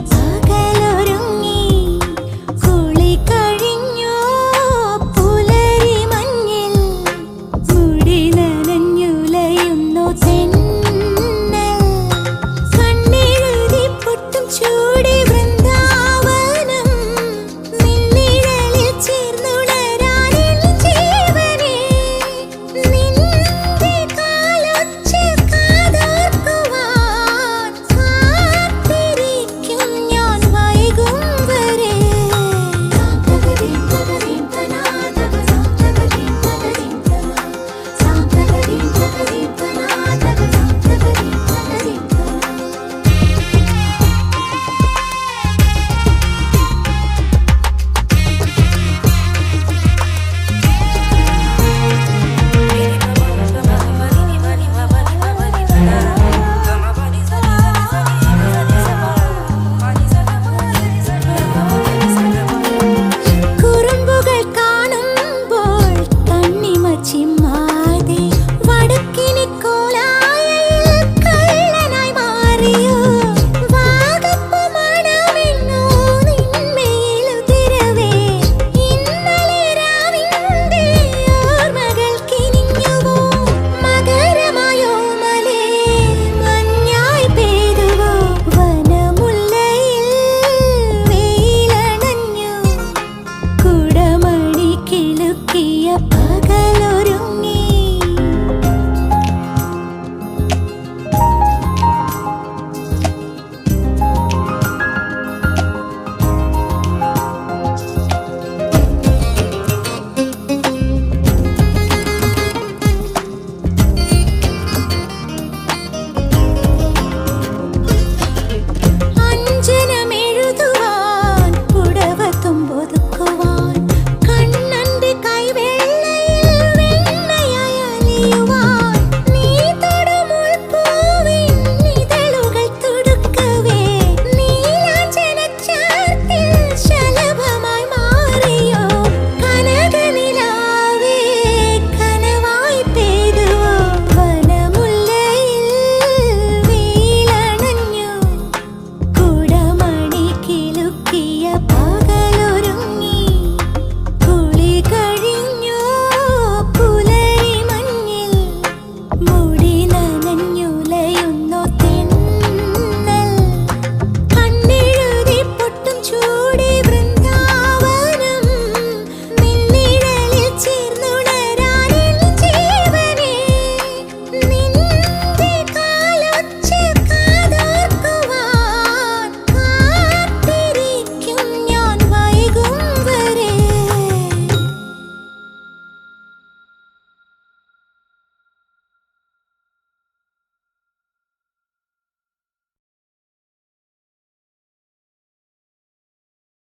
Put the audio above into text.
What's